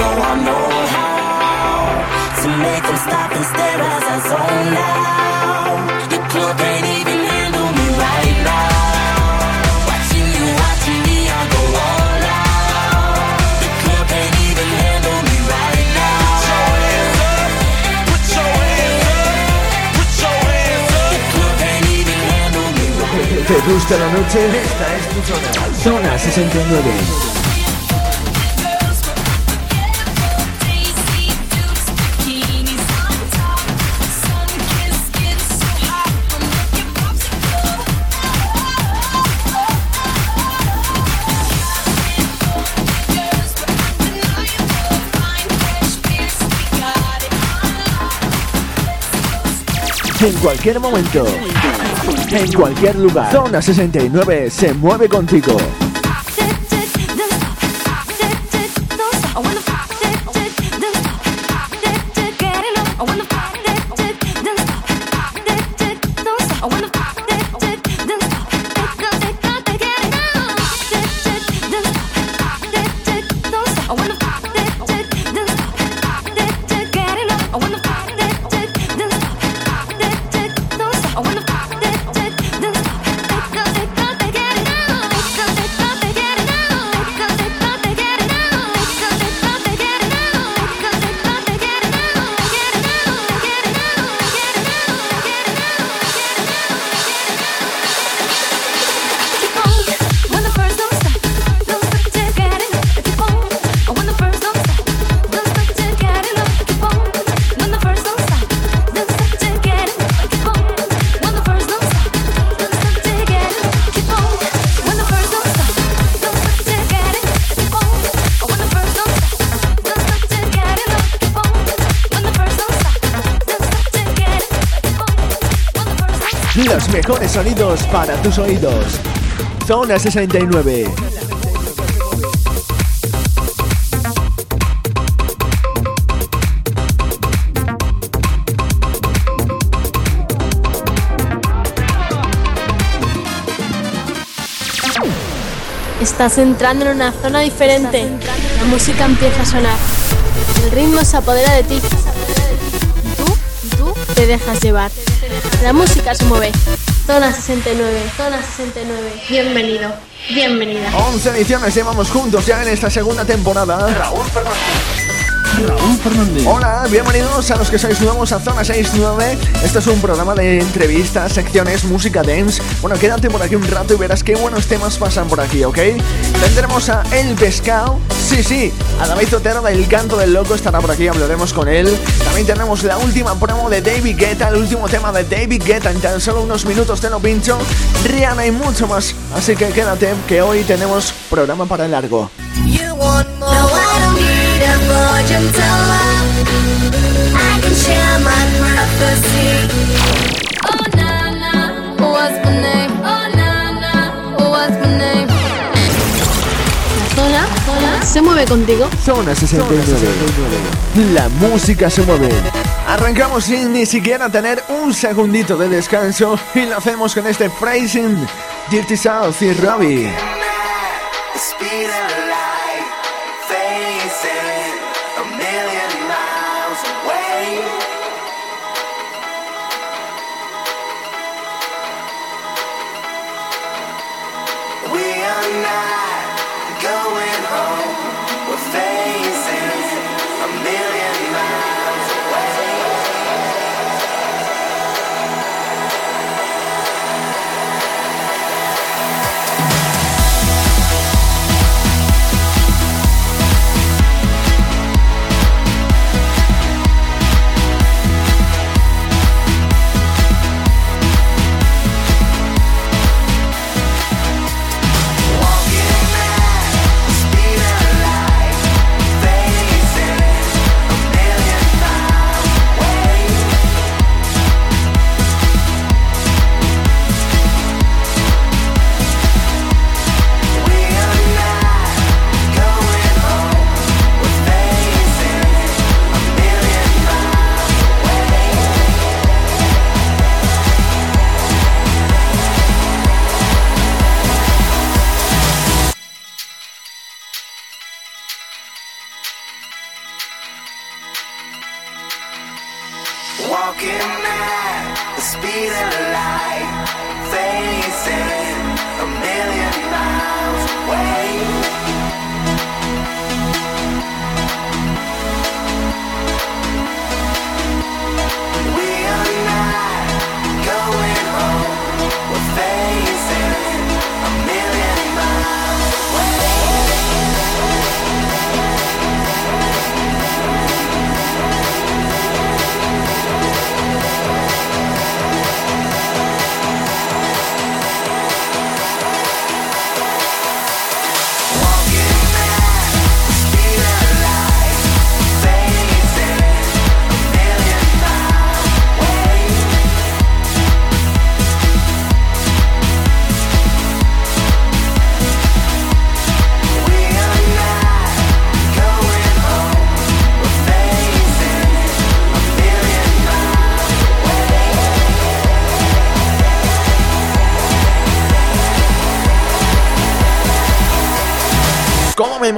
know I know how to make them stop and stare as I zone loud. The club ain't even handle me right now. Watching you, watching me, I go all out. The club ain't even handle me right now. Put your hands up, put your hands up, The club even handle me right now. ¿Te gusta la noche? Esta es tu zona. Zona 69. En cualquier momento, en cualquier lugar. Zona 69 se mueve contigo. Sonidos para tus oídos. Zona 69. Estás entrando en una zona diferente. La música empieza a sonar. El ritmo se apodera de ti. Tú, tú te dejas llevar. La música se mueve. Zona 69, Zona 69. Bienvenido, bienvenida. 11 ediciones llevamos juntos ya en esta segunda temporada. Raúl Fernández. Raúl Fernández. Hola, bienvenidos a los que sois nuevos a Zona 69. Este es un programa de entrevistas, secciones, música dance. Bueno, quédate por aquí un rato y verás qué buenos temas pasan por aquí, ¿ok? Tendremos a El Pescado. Sí, sí, a David Otero del Canto del Loco estará por aquí, hablaremos con él. También tenemos la última promo de David Guetta, el último tema de David Guetta. En tan solo unos minutos te lo pincho. Rihanna y mucho más. Así que quédate, que hoy tenemos programa para el largo. La zona, se mueve contigo. Zona 69. La música se mueve. Arrancamos sin ni siquiera tener un segundito de descanso y lo hacemos con este phrasing Dirty South y Robbie.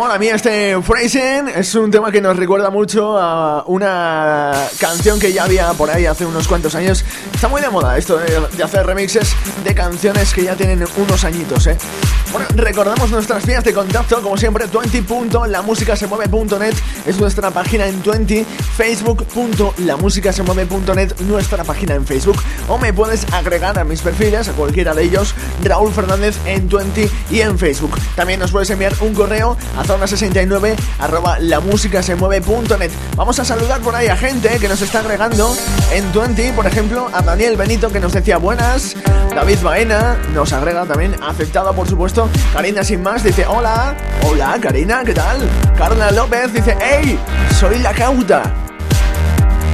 Mola a mí este Phrasing. Es un tema que nos recuerda mucho a una canción que ya había por ahí hace unos cuantos años. Está muy de moda esto de, hacer remixes de canciones que ya tienen unos añitos, ¿eh? Bueno, recordamos nuestras vías de contacto, como siempre, 20.lamusicasemueve.net es nuestra página en 20, facebook.lamusicasemueve.net, nuestra página en Facebook, o me puedes agregar a mis perfiles, a cualquiera de ellos, Raúl Fernández en 20 y en Facebook. También nos puedes enviar un correo a zona69 arroba lamusicasemueve.net. Vamos a saludar por ahí a gente que nos está agregando en 20, por ejemplo, a Daniel Benito que nos decía buenas, David Baena nos agrega también, aceptado por supuesto, Karina Sin Más dice hola, hola Karina, ¿qué tal? Carla López dice, hey, soy la cauta.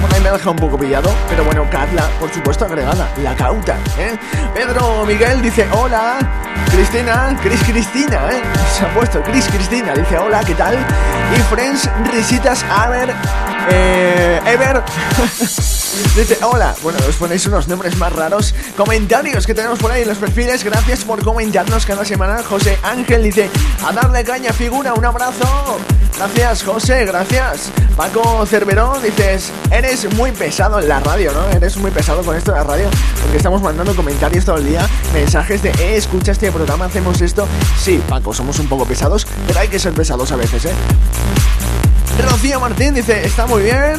Bueno, ahí me ha dejado un poco pillado, pero bueno, Carla, por supuesto, agregada, la cauta, ¿eh? Pedro Miguel dice, hola, Cristina, Cris Cristina, ¿eh? Se ha puesto Cris Cristina, dice, hola, ¿qué tal? Y Friends, risitas, a ver, eh, Ever. Dice, hola, bueno, os ponéis unos nombres más raros. Comentarios que tenemos por ahí en los perfiles. Gracias por comentarnos cada semana. José Ángel dice, a darle caña figura, un abrazo. Gracias, José, gracias. Paco Cerverón dices, eres muy pesado en la radio, ¿no? Eres muy pesado con esto de la radio, porque estamos mandando comentarios todo el día, mensajes de, eh, escucha este programa, hacemos esto. Sí, Paco, somos un poco pesados, pero hay que ser pesados a veces, ¿eh? Rocío Martín dice, está muy bien.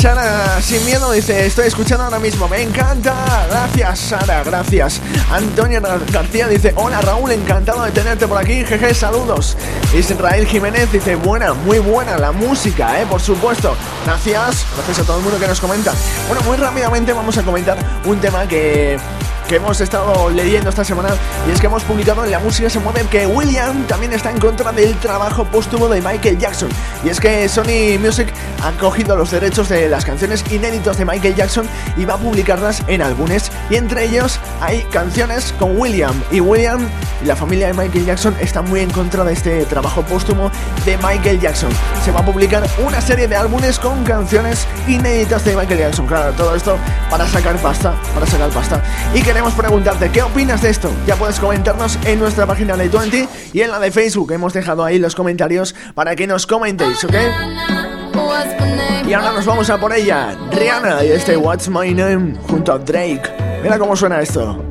Sara Sin Miedo dice, estoy escuchando ahora mismo, me encanta. Gracias, Sara, gracias. Antonio García dice, hola Raúl, encantado de tenerte por aquí. Jeje, saludos. Israel Jiménez dice, buena, muy buena la música, eh, por supuesto. Gracias, gracias a todo el mundo que nos comenta. Bueno, muy rápidamente vamos a comentar un tema que que hemos estado leyendo esta semana y es que hemos publicado en La Música se mueve que William también está en contra del trabajo póstumo de Michael Jackson y es que Sony Music ha cogido los derechos de las canciones inéditas de Michael Jackson y va a publicarlas en álbumes y entre ellos hay canciones con William y William y la familia de Michael Jackson está muy en contra de este trabajo póstumo de Michael Jackson. Se va a publicar una serie de álbumes con canciones inéditas de Michael Jackson. Claro, todo esto para sacar pasta, para sacar pasta. Y queremos preguntarte, ¿qué opinas de esto? Ya puedes comentarnos en nuestra página de 20 y en la de Facebook. Hemos dejado ahí los comentarios para que nos comentéis, ¿ok? Y ahora nos vamos a por ella, Rihanna y este What's My Name junto a Drake. Mira cómo suena esto.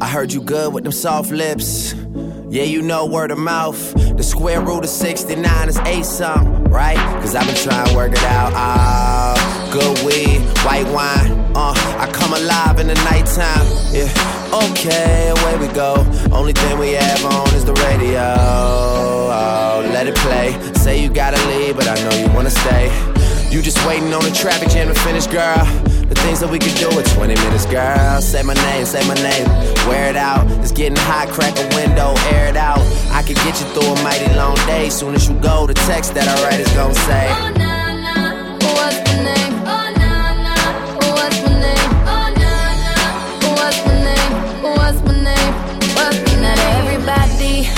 I heard you good with them soft lips. Yeah, you know word of mouth. The square root of 69 is 8 something, right? Cause I've been trying to work it out. Ah, good weed, white wine. Uh, I come alive in the nighttime. Yeah, okay, away we go. Only thing we have on is the radio. Oh, let it play. Say you gotta leave, but I know you wanna stay. You just waiting on the traffic jam to finish, girl. The things that we could do in 20 minutes, girl. Say my name, say my name. Wear it out. It's getting hot, crack a window, air it out. I could get you through a mighty long day. Soon as you go, the text that I write is gonna say. Oh. What's the name? Oh. What's my name? Oh. What's my name? What's my name? What's my name? Everybody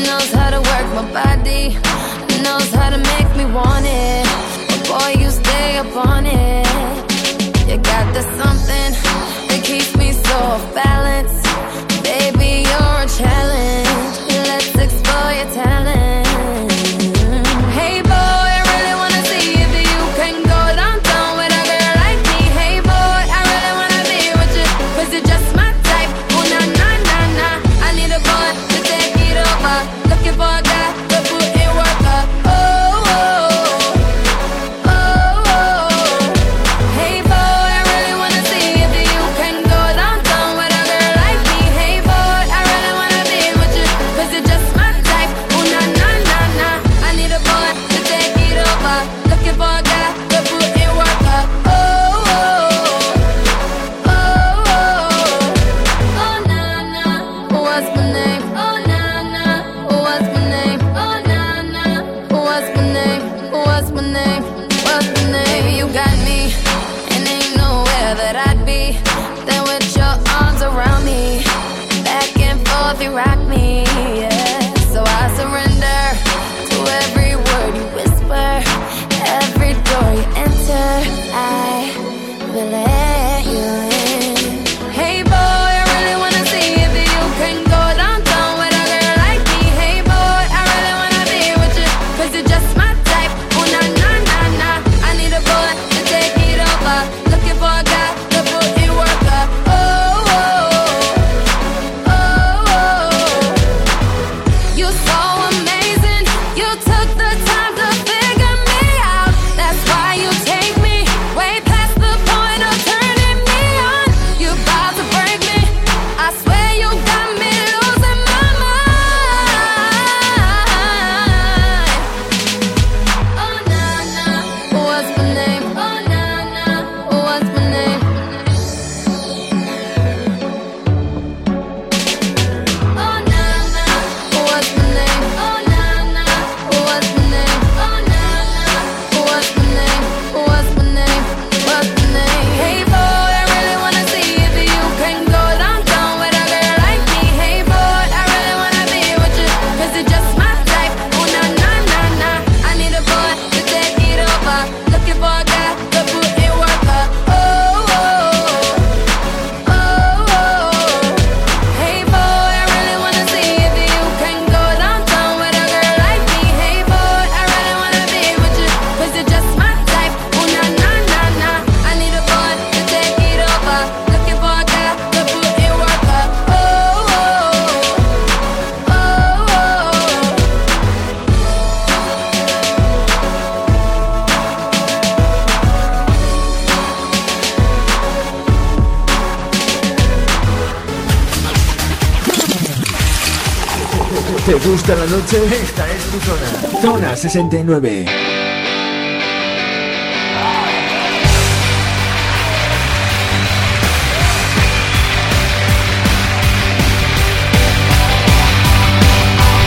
knows how to work my body, knows how to make me want it. Boy, you stay up on it. ¿Te gusta la noche? Esta es tu zona. Zona 69.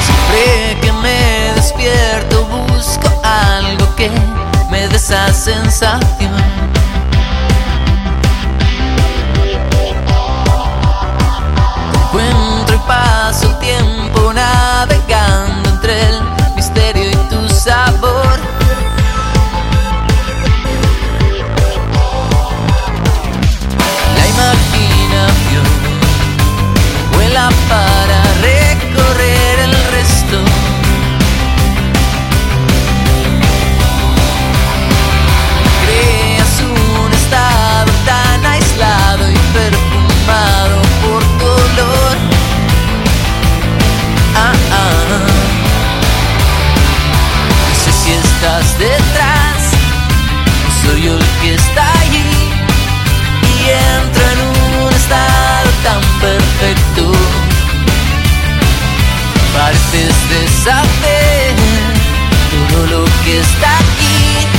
Siempre que me despierto busco algo que me dé esa sensación antes de todo lo que está aquí.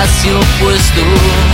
ficasse oposto.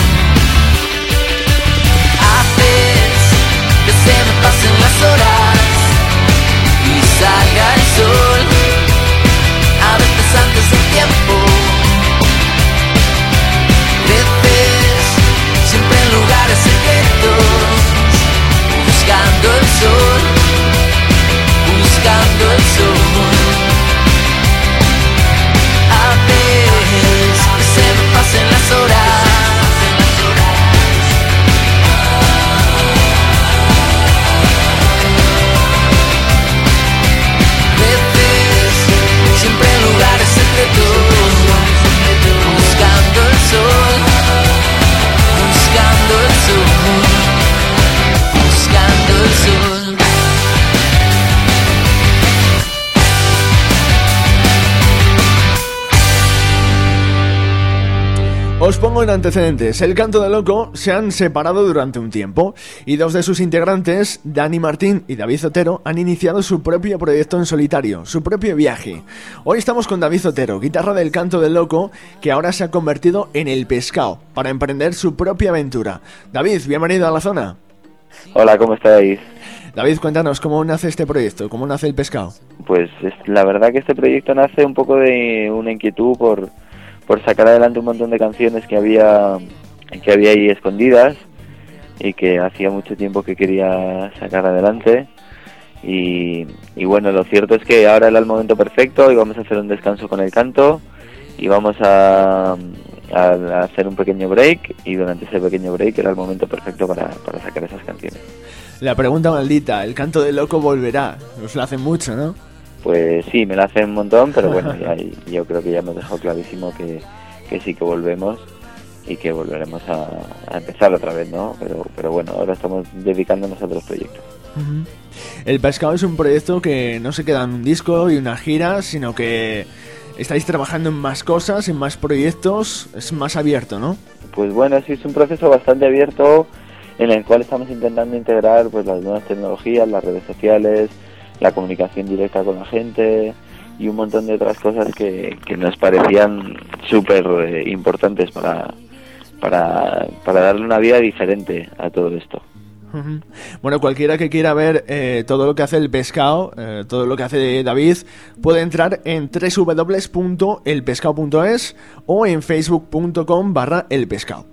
En antecedentes, El Canto de Loco se han separado durante un tiempo y dos de sus integrantes, Dani Martín y David Zotero, han iniciado su propio proyecto en solitario, su propio viaje. Hoy estamos con David Zotero, guitarra del Canto del Loco, que ahora se ha convertido en el pescado para emprender su propia aventura. David, bienvenido a la zona. Hola, ¿cómo estáis? David, cuéntanos cómo nace este proyecto, cómo nace el pescado. Pues la verdad que este proyecto nace un poco de una inquietud por por sacar adelante un montón de canciones que había que había ahí escondidas y que hacía mucho tiempo que quería sacar adelante. Y, bueno lo cierto es que ahora era el momento perfecto y vamos a hacer un descanso con el canto y vamos a, hacer un pequeño break y durante ese pequeño break era el momento perfecto para, para sacar esas canciones. La pregunta maldita el canto de loco volverá os lo hace mucho ¿no? Pues sí, me la hace un montón, pero bueno, yo creo que ya hemos dejado clarísimo que, que sí que volvemos y que volveremos a, empezar otra vez, ¿no? Pero, pero bueno, ahora estamos dedicándonos a otros proyectos. El Pescado es un proyecto que no se queda en un disco y una gira, sino que estáis trabajando en más cosas, en más proyectos, es más abierto, ¿no? Pues bueno, sí, es un proceso bastante abierto en el cual estamos intentando integrar pues las nuevas tecnologías, las redes sociales, la comunicación directa con la gente y un montón de otras cosas que, que nos parecían súper eh, importantes para, para, para darle una vida diferente a todo esto. Bueno, cualquiera que quiera ver eh, todo lo que hace el pescado, eh, todo lo que hace David, puede entrar en www.elpescado.es o en facebook.com barra elpescado.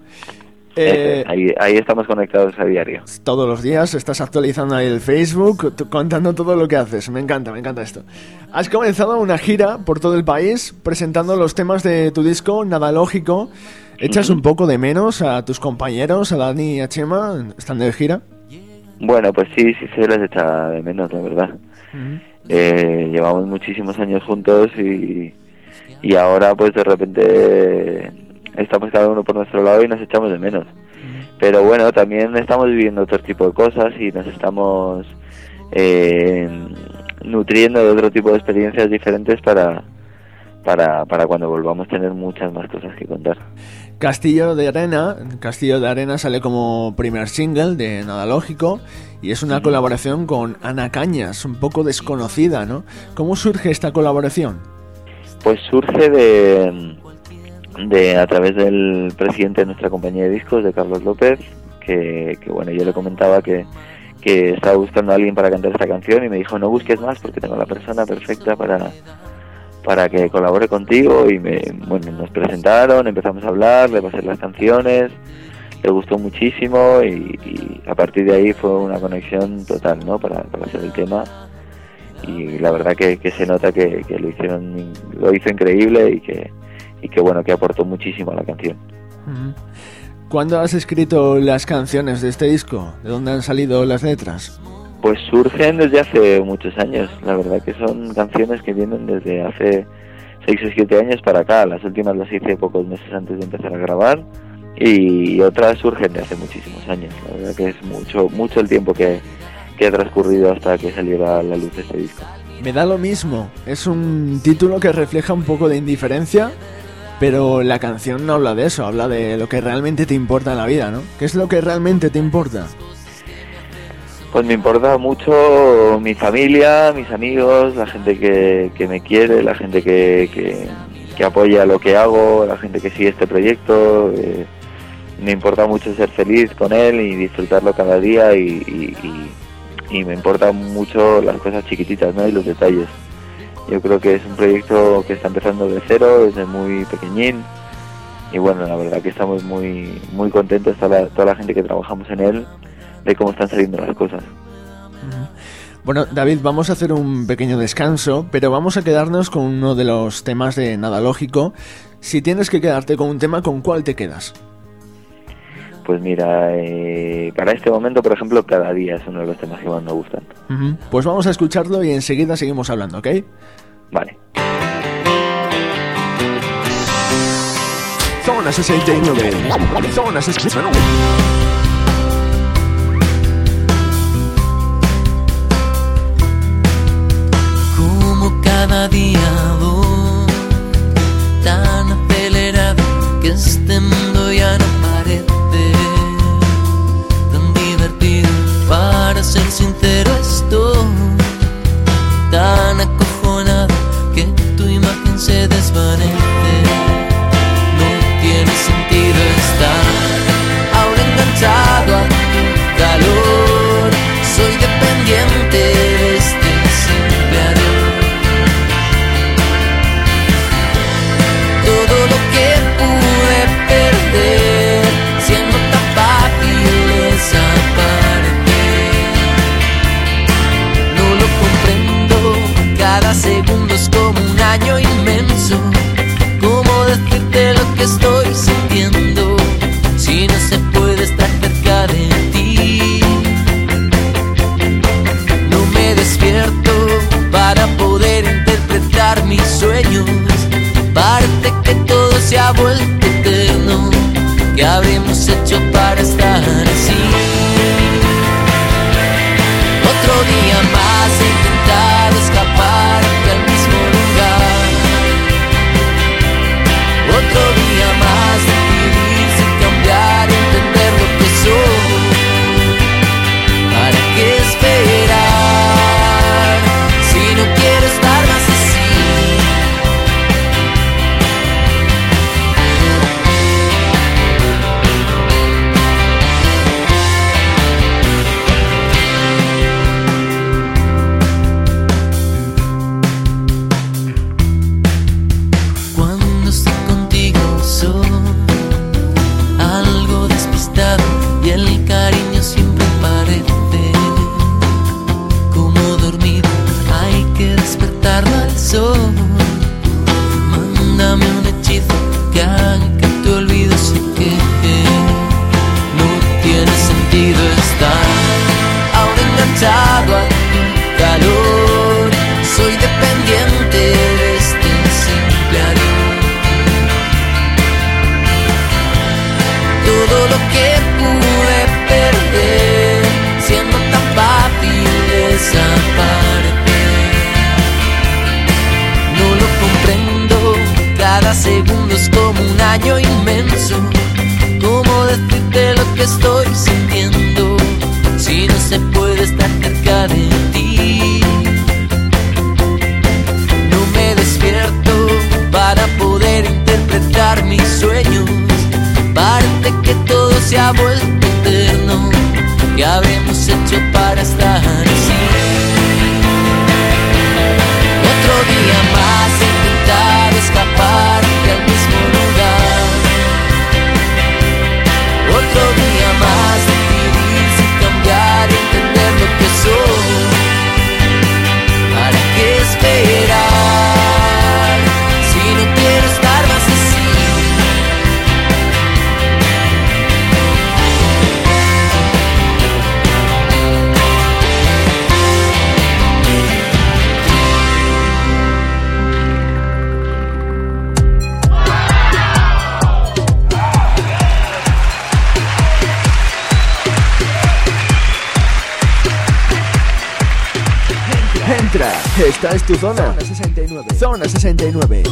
Eh, ahí, ahí, estamos conectados a diario. Todos los días estás actualizando ahí el Facebook, contando todo lo que haces. Me encanta, me encanta esto. Has comenzado una gira por todo el país presentando los temas de tu disco Nada Lógico. ¿Echas un poco de menos a tus compañeros, a Dani y a Chema, estando de gira? Bueno, pues sí, sí se les echa de menos, la verdad. Eh, llevamos muchísimos años juntos y, y ahora pues de repente estamos cada uno por nuestro lado y nos echamos de menos. Pero bueno, también estamos viviendo otro tipo de cosas y nos estamos eh, nutriendo de otro tipo de experiencias diferentes para, para, para cuando volvamos a tener muchas más cosas que contar. Castillo de Arena, Castillo de Arena sale como primer single de Nada Lógico y es una colaboración con Ana Cañas, un poco desconocida, ¿no? ¿Cómo surge esta colaboración? Pues surge de, de a través del presidente de nuestra compañía de discos, de Carlos López, que, bueno, yo le comentaba que, que estaba buscando a alguien para cantar esta canción y me dijo, no busques más porque tengo la persona perfecta para, para que colabore contigo y me, bueno, nos presentaron, empezamos a hablar, le pasé las canciones, le gustó muchísimo y, a partir de ahí fue una conexión total, ¿no? Para, para hacer el tema y la verdad que, se nota que, que, lo hicieron, lo hizo increíble y que, y que bueno, que aportó muchísimo a la canción. ¿Cuándo has escrito las canciones de este disco? ¿De dónde han salido las letras? Pues surgen desde hace muchos años. La verdad que son canciones que vienen desde hace 6 o 7 años para acá. Las últimas las hice pocos meses antes de empezar a grabar y otras surgen de hace muchísimos años. La verdad que es mucho mucho el tiempo que, que ha transcurrido hasta que saliera a la luz este disco. Me da lo mismo. Es un título que refleja un poco de indiferencia, pero la canción no habla de eso, habla de lo que realmente te importa en la vida, ¿no? ¿Qué es lo que realmente te importa? Pues me importa mucho mi familia, mis amigos, la gente que, que me quiere, la gente que, que, apoya lo que hago, la gente que sigue este proyecto. Eh, me importa mucho ser feliz con él y disfrutarlo cada día y, y, me importan mucho las cosas chiquititas ¿no? y los detalles. Yo creo que es un proyecto que está empezando de cero, desde muy pequeñín y bueno, la verdad que estamos muy muy contentos toda toda la gente que trabajamos en él de cómo están saliendo las cosas. Bueno, David, vamos a hacer un pequeño descanso, pero vamos a quedarnos con uno de los temas de Nada Lógico. Si tienes que quedarte con un tema, ¿con cuál te quedas? Pues mira, eh, para este momento, por ejemplo, cada día es uno de los temas que más me gustan. Pues vamos a escucharlo y enseguida seguimos hablando, ¿ok? Vale. Zona 69. Zona 69. cada día voy tan acelerado que este sincero, estoy tan acojonado que tu imagen se desvanece. Jesús. Esta es tu zona. Zona 69. Zona 69.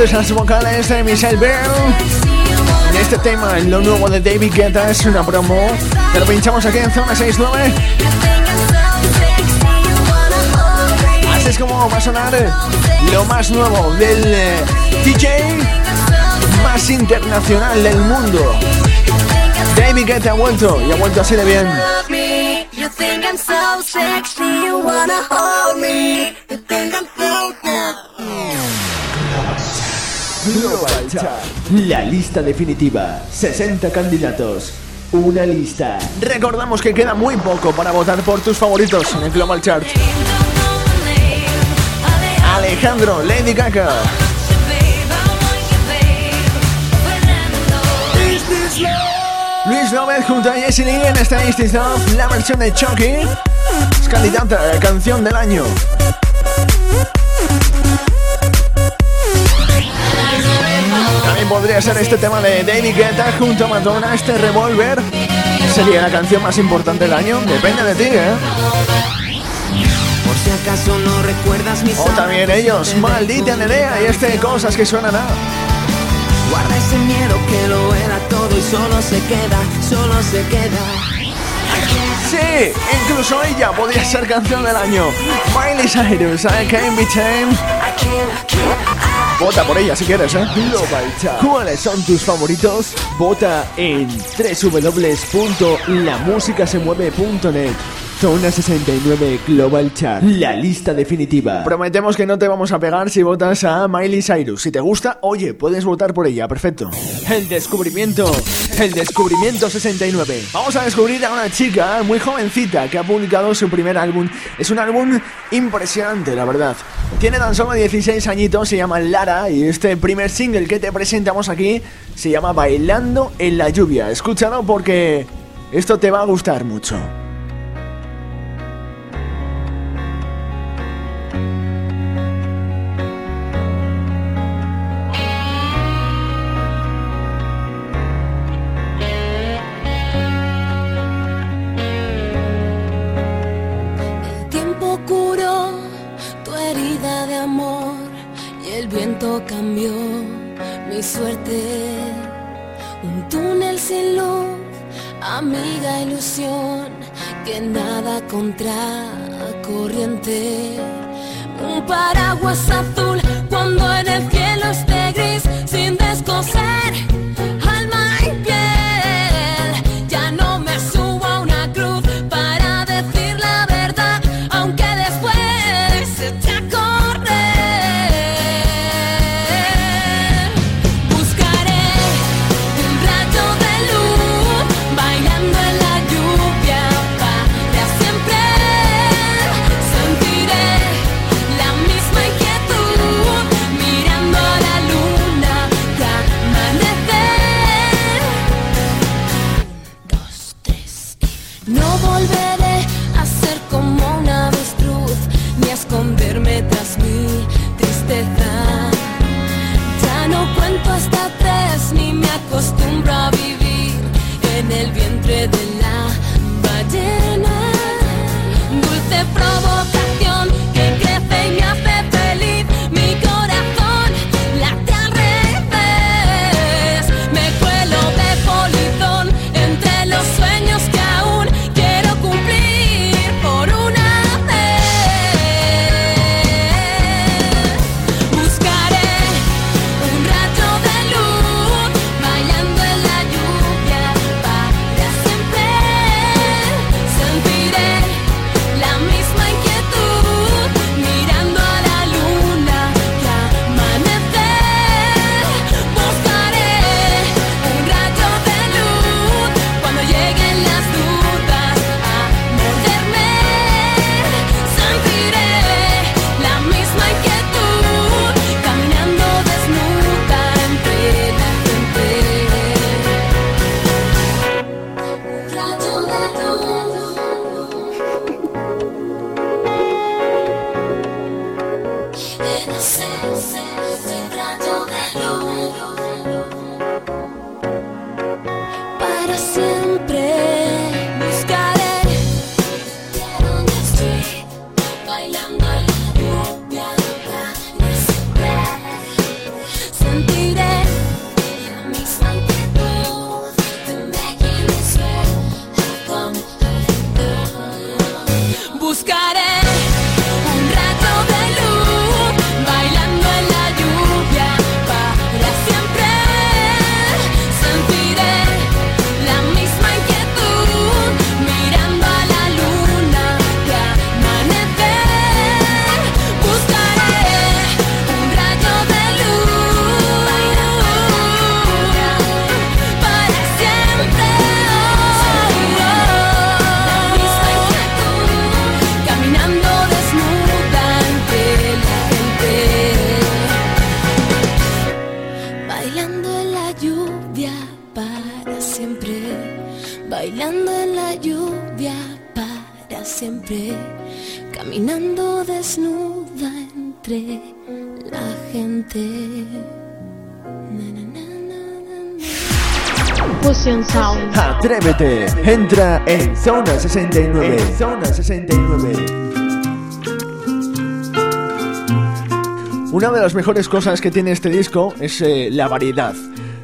antes a las vocales de Michelle Bell. En este tema, lo nuevo de David Guetta es una promo. Te lo pinchamos aquí en Zona 6 9. Así es como va a sonar lo más nuevo del eh, DJ más internacional del mundo. David Guetta ha vuelto y ha vuelto así de bien. Global Chat, la lista definitiva. 60 candidatos. Una lista. Recordamos que queda muy poco para votar por tus favoritos en el Global Chart. Alejandro, Lady Gaga. Luis López junto a Jessie Lee en esta Is Love, la versión de Chucky candidata a la canción del año. podría ser este tema de David Guetta junto a Madonna, este Revolver. Sería la canción más importante del año, depende de ti, ¿eh? Por si acaso no recuerdas mis O también ellos, maldita Nerea y este Cosas que suenan a... Guarda ese miedo que lo era todo y solo se queda, solo se queda. Sí, incluso ella podría ser canción del año. Miley Cyrus, I Can't Be Tamed. Vota por ella si quieres, ¿eh? ¿Cuáles son tus favoritos? Vota en www.lamusicasemueve.net. Zona 69 Global Chart. La lista definitiva. Prometemos que no te vamos a pegar si votas a Miley Cyrus. Si te gusta, oye, puedes votar por ella. Perfecto. El descubrimiento. El descubrimiento 69. Vamos a descubrir a una chica muy jovencita que ha publicado su primer álbum. Es un álbum impresionante, la verdad. Tiene tan solo 16 añitos, se llama Lara y este primer single que te presentamos aquí se llama Bailando en la lluvia. Escúchalo porque esto te va a gustar mucho. No volveré a ser como un avestruz ni a esconderme tras mi tristeza. Ya no cuento hasta tres ni me acostumbro a vivir en el vientre de la ballena. Dulce provocación Atrévete, entra en Zona 69. Zona 69. Una de las mejores cosas que tiene este disco es eh, la variedad.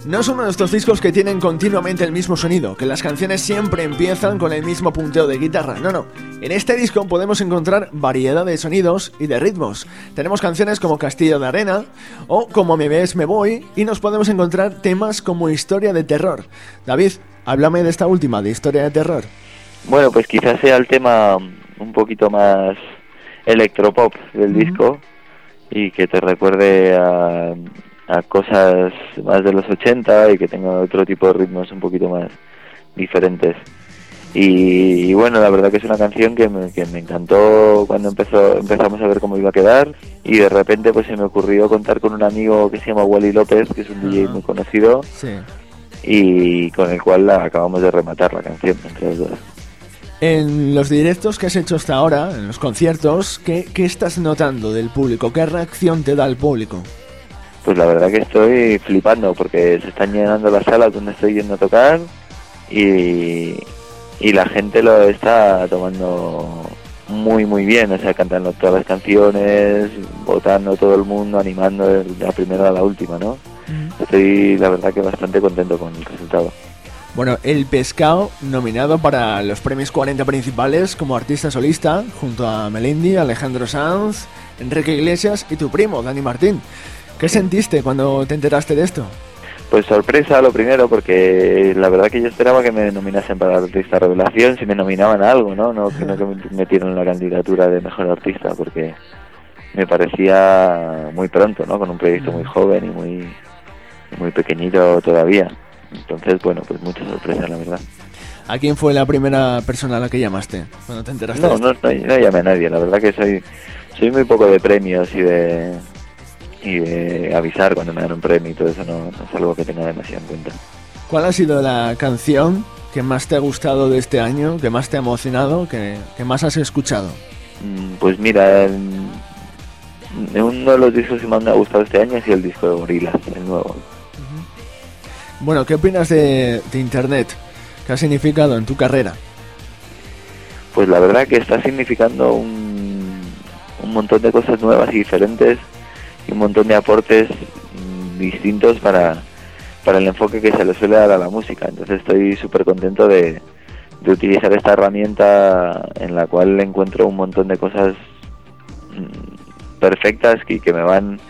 No es uno de estos discos que tienen continuamente el mismo sonido, que las canciones siempre empiezan con el mismo punteo de guitarra. No, no. En este disco podemos encontrar variedad de sonidos y de ritmos. Tenemos canciones como Castillo de Arena o Como me ves me voy y nos podemos encontrar temas como Historia de terror. David, háblame de esta última, de Historia de terror. Bueno, pues quizás sea el tema un poquito más electropop del disco y que te recuerde a, a cosas más de los 80 y que tenga otro tipo de ritmos un poquito más diferentes. Y, y bueno, la verdad que es una canción que me, que me encantó cuando empezó, empezamos a ver cómo iba a quedar y de repente pues se me ocurrió contar con un amigo que se llama Wally López, que es un DJ muy conocido Sí. Y con el cual la acabamos de rematar la canción entre los dos. En los directos que has hecho hasta ahora, en los conciertos, ¿qué, qué estás notando del público? ¿Qué reacción te da el público? Pues la verdad que estoy flipando porque se están llenando las salas donde estoy yendo a tocar y, y la gente lo está tomando muy muy bien, o sea, cantando todas las canciones, votando todo el mundo, animando de la primera a la última, ¿no? Estoy la verdad que bastante contento con el resultado. Bueno, El Pescado, nominado para los premios 40 principales como artista solista, junto a Melendi, Alejandro Sanz, Enrique Iglesias y tu primo, Dani Martín. ¿Qué sentiste cuando te enteraste de esto? Pues sorpresa lo primero porque la verdad que yo esperaba que me nominasen para artista revelación si me nominaban a algo, ¿no? No que no que me metieron en la candidatura de mejor artista porque me parecía muy pronto, ¿no? Con un proyecto muy joven y muy muy pequeñito todavía. Entonces, bueno, pues mucha sorpresa la verdad. ¿A quién fue la primera persona a la que llamaste cuando te enteraste No, no, no, no llamé a nadie, la verdad que soy soy muy poco de premios y de y de avisar cuando me dan un premio y todo eso no, no es algo que tenga demasiado en cuenta. ¿Cuál ha sido la canción que más te ha gustado de este año, que más te ha emocionado, que, que más has escuchado? Mm, Pues mira, en- en uno de los discos que más me ha gustado este año ha sido el disco de Gorillaz, el nuevo. Bueno, ¿qué opinas de, Internet? ¿Qué ha significado en tu carrera? Pues la verdad que está significando un, un montón de cosas nuevas y diferentes y un montón de aportes mm, distintos para, para el enfoque que se le suele dar a la música. Entonces estoy súper contento de, de utilizar esta herramienta en la cual encuentro un montón de cosas mm, perfectas y que me van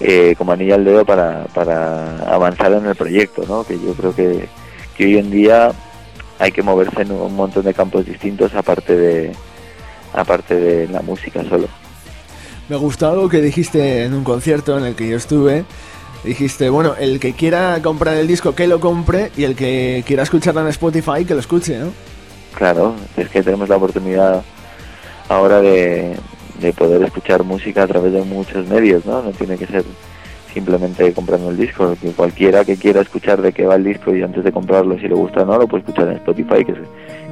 eh, como anilla al dedo para, para avanzar en el proyecto, ¿no? Que yo creo que, que hoy en día hay que moverse en un montón de campos distintos aparte de aparte de la música solo. Me gustó algo que dijiste en un concierto en el que yo estuve. Dijiste, bueno, el que quiera comprar el disco que lo compre y el que quiera escucharlo en Spotify que lo escuche, ¿no? Claro, es que tenemos la oportunidad ahora de, de poder escuchar música a través de muchos medios, ¿no? No tiene que ser simplemente comprando el disco, que cualquiera que quiera escuchar de qué va el disco y antes de comprarlo, si le gusta o no, lo puede escuchar en Spotify, que se,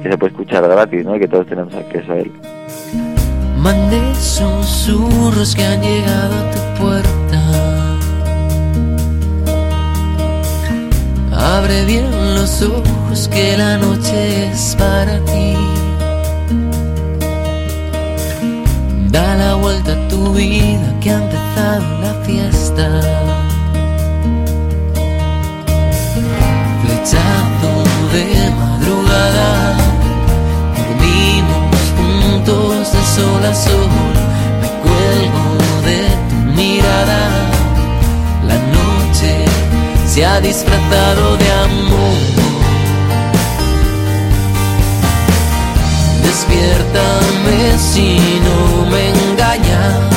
que se puede escuchar gratis, ¿no? Y que todos tenemos acceso a él. Mandé susurros que han llegado a tu puerta. Abre bien los ojos que la noche es para ti. Da la vuelta a tu vida que ha empezado la fiesta. Flechazo de madrugada. Dormimos juntos de sol a sol. Me cuelgo de tu mirada. La noche se ha disfrazado de amor. Despiértame si no me engañas.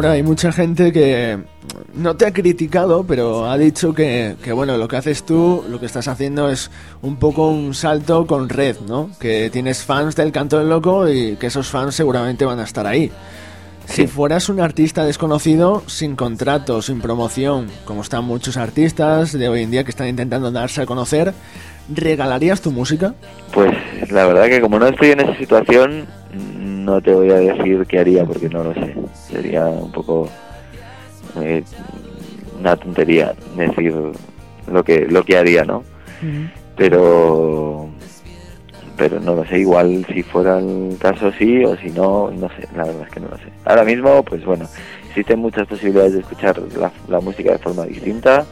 Bueno, hay mucha gente que no te ha criticado, pero ha dicho que, que, bueno, lo que haces tú, lo que estás haciendo es un poco un salto con red, ¿no? Que tienes fans del canto del loco y que esos fans seguramente van a estar ahí. Si fueras un artista desconocido, sin contrato, sin promoción, como están muchos artistas de hoy en día que están intentando darse a conocer, ¿regalarías tu música? Pues la verdad que como no estoy en esa situación, no te voy a decir qué haría porque no lo sé. Sería un poco eh, una tontería decir lo que lo que haría, ¿no? Pero pero no lo sé, igual si fuera el caso sí o si no, no sé, la verdad es que no lo sé. Ahora mismo, pues bueno, existen muchas posibilidades de escuchar la, la música de forma distinta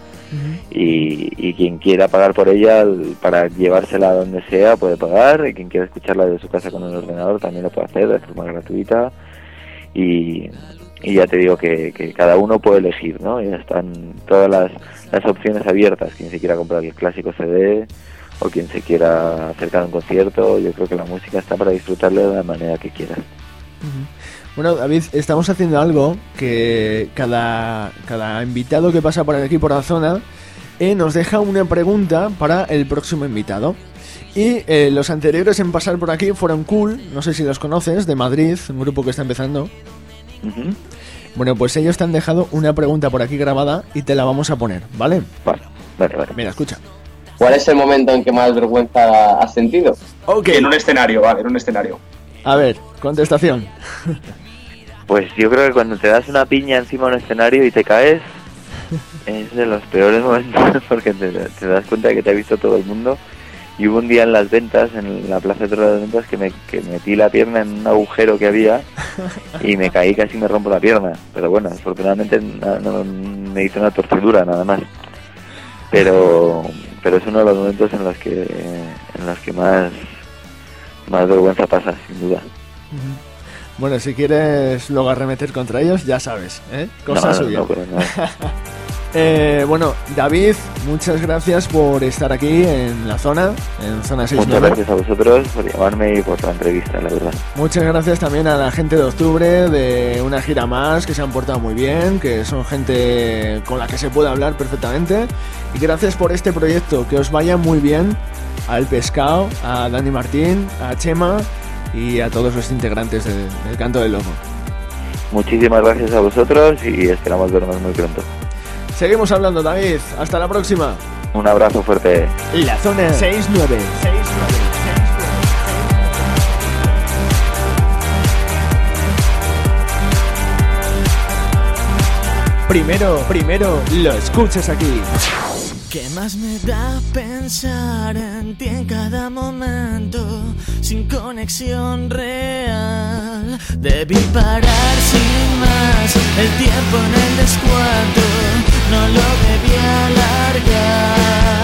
y, y quien quiera pagar por ella para llevársela a donde sea puede pagar y quien quiera escucharla de su casa con el ordenador también lo puede hacer de forma gratuita y, y ya te digo que, cada uno puede elegir, ¿no? Ya están todas las, las opciones abiertas, quien se quiera comprar el clásico CD o quien se quiera acercar a un concierto, yo creo que la música está para disfrutarla de la manera que quieras. Bueno, David, estamos haciendo algo que cada, cada invitado que pasa por aquí, por la zona, eh, nos deja una pregunta para el próximo invitado. Y eh, los anteriores en pasar por aquí fueron Cool, no sé si los conoces, de Madrid, un grupo que está empezando. Bueno, pues ellos te han dejado una pregunta por aquí grabada y te la vamos a poner, ¿vale? Vale, vale, vale. Mira, escucha. ¿Cuál es el momento en que más vergüenza has sentido? Ok, En un escenario, vale, en un escenario. a ver, contestación. Pues yo creo que cuando te das una piña encima de un escenario y te caes, es de los peores momentos porque te, das cuenta de que te ha visto todo el mundo. Y hubo un día en las ventas, en la plaza de todas las ventas, que, me, que metí la pierna en un agujero que había y me caí casi me rompo la pierna. Pero bueno, afortunadamente no me hizo una torcedura nada más. Pero pero es uno de los momentos en los que en los que más más vergüenza pasa, sin duda. Bueno, si quieres luego arremeter contra ellos, ya sabes, ¿eh? Cosa No, suya. no. Eh, bueno, David, muchas gracias por estar aquí en la zona, en zona Muchas 69. gracias a vosotros por llamarme y por la entrevista, la verdad. Muchas gracias también a la gente de octubre de una gira más que se han portado muy bien, que son gente con la que se puede hablar perfectamente. Y gracias por este proyecto, que os vaya muy bien al Pescado, a Dani Martín, a Chema y a todos los integrantes de- del Canto del Loco. Muchísimas gracias a vosotros y esperamos vernos muy pronto. Seguimos hablando, David. Hasta la próxima. Un abrazo fuerte. La zona 69. Primero, primero, lo escuchas aquí. ¿Qué más me da pensar en ti en cada momento sin conexión real? Debí parar sin más el tiempo en el descuento, no lo debí alargar.